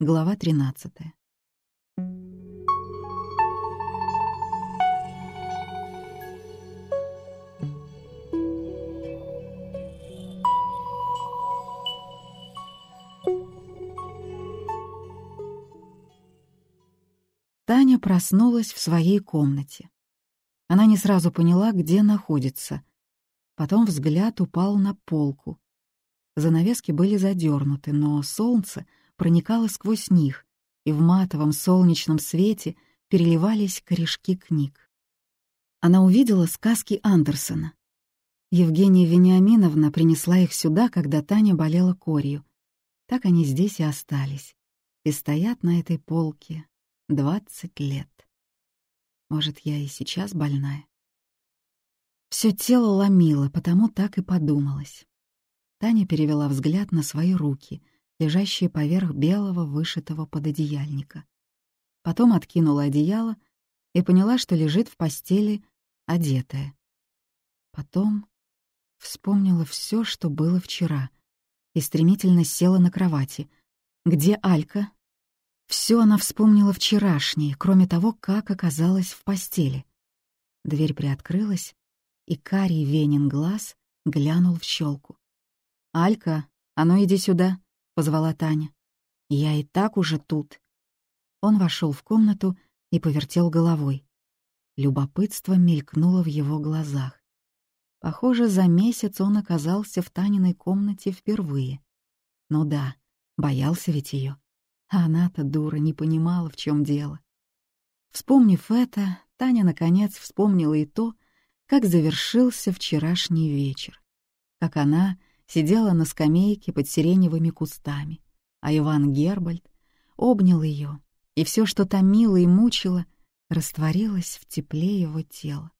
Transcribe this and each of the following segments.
Глава 13. Таня проснулась в своей комнате. Она не сразу поняла, где находится. Потом взгляд упал на полку. Занавески были задернуты, но солнце проникало сквозь них, и в матовом солнечном свете переливались корешки книг. Она увидела сказки Андерсона. Евгения Вениаминовна принесла их сюда, когда Таня болела корью. Так они здесь и остались. И стоят на этой полке двадцать лет. Может, я и сейчас больная? Все тело ломило, потому так и подумалось. Таня перевела взгляд на свои руки, лежащие поверх белого вышитого пододеяльника. Потом откинула одеяло и поняла, что лежит в постели одетая. Потом вспомнила все, что было вчера, и стремительно села на кровати. Где Алька? Все она вспомнила вчерашнее, кроме того, как оказалась в постели. Дверь приоткрылась, и карий Венин глаз глянул в щелку. «Алька, а ну иди сюда», — позвала Таня. «Я и так уже тут». Он вошел в комнату и повертел головой. Любопытство мелькнуло в его глазах. Похоже, за месяц он оказался в Таниной комнате впервые. Ну да, боялся ведь ее. А она-то, дура, не понимала, в чем дело. Вспомнив это, Таня, наконец, вспомнила и то, как завершился вчерашний вечер. Как она сидела на скамейке под сиреневыми кустами, а Иван Гербальд обнял ее, и все, что томило и мучило, растворилось в тепле его тела.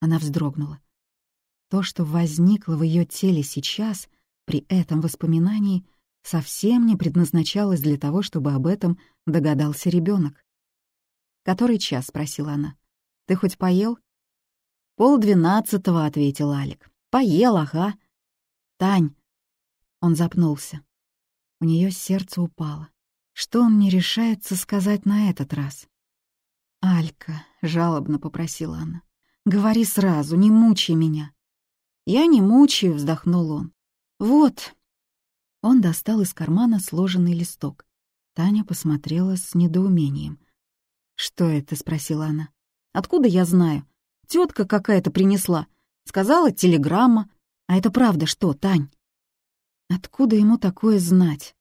Она вздрогнула. То, что возникло в ее теле сейчас, при этом воспоминании, совсем не предназначалось для того, чтобы об этом догадался ребенок. «Который час?» — спросила она. «Ты хоть поел?» «Пол двенадцатого», — ответил Алик. «Поел, ага». «Тань!» Он запнулся. У нее сердце упало. Что он не решается сказать на этот раз? «Алька», — жалобно попросила она, — «говори сразу, не мучай меня». «Я не мучаю», — вздохнул он. «Вот, он достал из кармана сложенный листок. Таня посмотрела с недоумением. «Что это?» — спросила она. «Откуда я знаю? Тетка какая-то принесла. Сказала, телеграмма. А это правда что, Тань?» Откуда ему такое знать?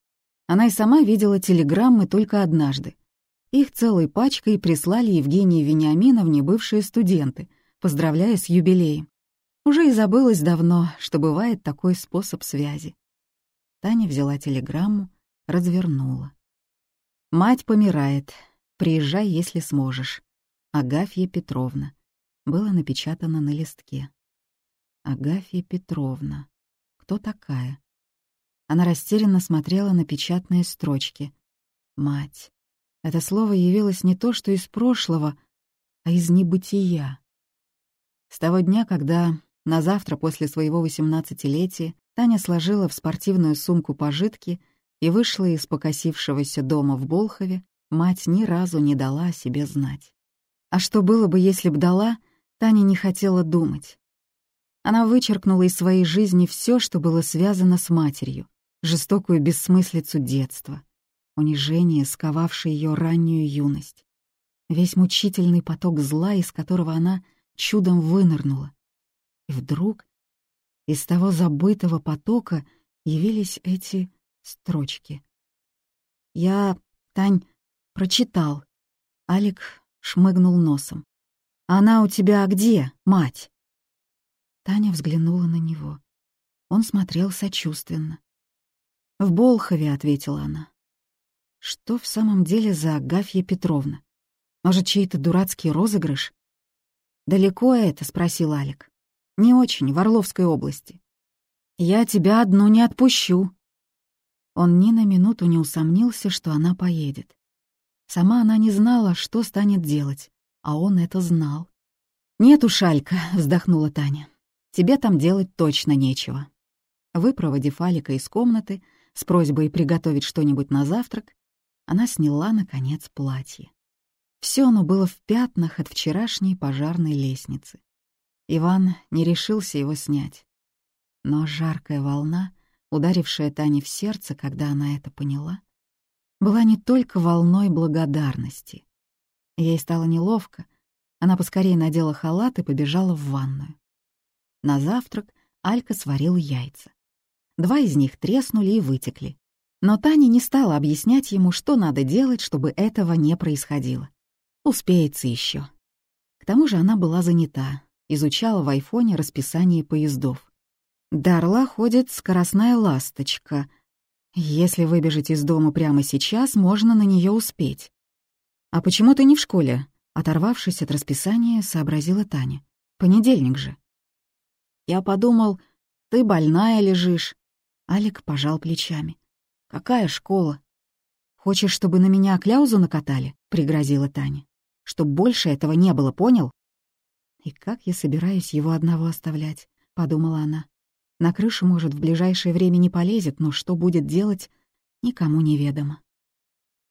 Она и сама видела телеграммы только однажды. Их целой пачкой прислали Евгении Вениаминовне бывшие студенты, поздравляя с юбилеем. Уже и забылось давно, что бывает такой способ связи. Таня взяла телеграмму, развернула. «Мать помирает. Приезжай, если сможешь. Агафья Петровна». Было напечатано на листке. Агафья Петровна. Кто такая? Она растерянно смотрела на печатные строчки. «Мать». Это слово явилось не то, что из прошлого, а из небытия. С того дня, когда на завтра после своего восемнадцатилетия Таня сложила в спортивную сумку пожитки и вышла из покосившегося дома в Болхове, мать ни разу не дала о себе знать. А что было бы, если б дала, Таня не хотела думать. Она вычеркнула из своей жизни все, что было связано с матерью, жестокую бессмыслицу детства, унижение, сковавшее ее раннюю юность, весь мучительный поток зла, из которого она чудом вынырнула. И вдруг из того забытого потока явились эти строчки. «Я, Тань, прочитал». Алик шмыгнул носом. «Она у тебя где, мать?» Таня взглянула на него. Он смотрел сочувственно. «В Болхове», — ответила она. «Что в самом деле за Агафья Петровна? Может, чей-то дурацкий розыгрыш?» «Далеко это?» — спросил Алик. Не очень, в Орловской области. Я тебя одну не отпущу. Он ни на минуту не усомнился, что она поедет. Сама она не знала, что станет делать, а он это знал. «Нет уж, Алька», — вздохнула Таня, — «тебе там делать точно нечего». Выпроводив Алика из комнаты, с просьбой приготовить что-нибудь на завтрак, она сняла, наконец, платье. Все оно было в пятнах от вчерашней пожарной лестницы. Иван не решился его снять. Но жаркая волна, ударившая Тане в сердце, когда она это поняла, была не только волной благодарности. Ей стало неловко. Она поскорее надела халат и побежала в ванную. На завтрак Алька сварил яйца. Два из них треснули и вытекли. Но Таня не стала объяснять ему, что надо делать, чтобы этого не происходило. Успеется еще. К тому же она была занята, изучала в айфоне расписание поездов. До Орла ходит скоростная ласточка. Если выбежать из дома прямо сейчас, можно на нее успеть. «А почему ты не в школе?» Оторвавшись от расписания, сообразила Таня. «Понедельник же». Я подумал, ты больная лежишь. Алик пожал плечами. Какая школа? Хочешь, чтобы на меня кляузу накатали? Пригрозила Таня. Чтоб больше этого не было, понял? И как я собираюсь его одного оставлять? Подумала она. На крышу, может, в ближайшее время не полезет, но что будет делать, никому неведомо.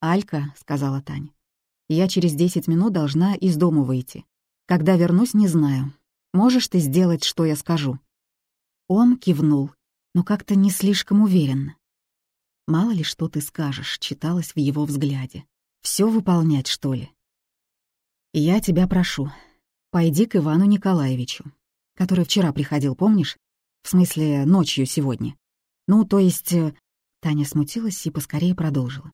«Алька», — сказала Таня, — «я через десять минут должна из дома выйти. Когда вернусь, не знаю. Можешь ты сделать, что я скажу?» Он кивнул, но как-то не слишком уверенно. «Мало ли, что ты скажешь», — читалось в его взгляде. Все выполнять, что ли?» «Я тебя прошу, пойди к Ивану Николаевичу, который вчера приходил, помнишь? В смысле, ночью сегодня. Ну, то есть...» э, Таня смутилась и поскорее продолжила.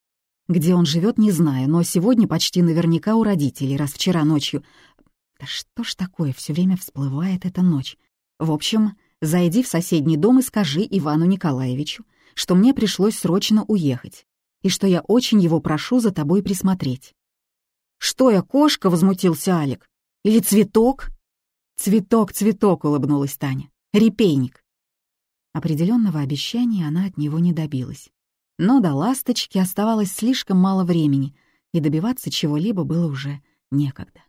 «Где он живет, не знаю, но сегодня почти наверняка у родителей, раз вчера ночью да что ж такое, все время всплывает эта ночь. В общем, зайди в соседний дом и скажи Ивану Николаевичу, что мне пришлось срочно уехать, и что я очень его прошу за тобой присмотреть. «Что я, кошка?» — возмутился Алик. «Или цветок?» «Цветок, цветок», — улыбнулась Таня. «Репейник». Определенного обещания она от него не добилась. Но до ласточки оставалось слишком мало времени, и добиваться чего-либо было уже некогда.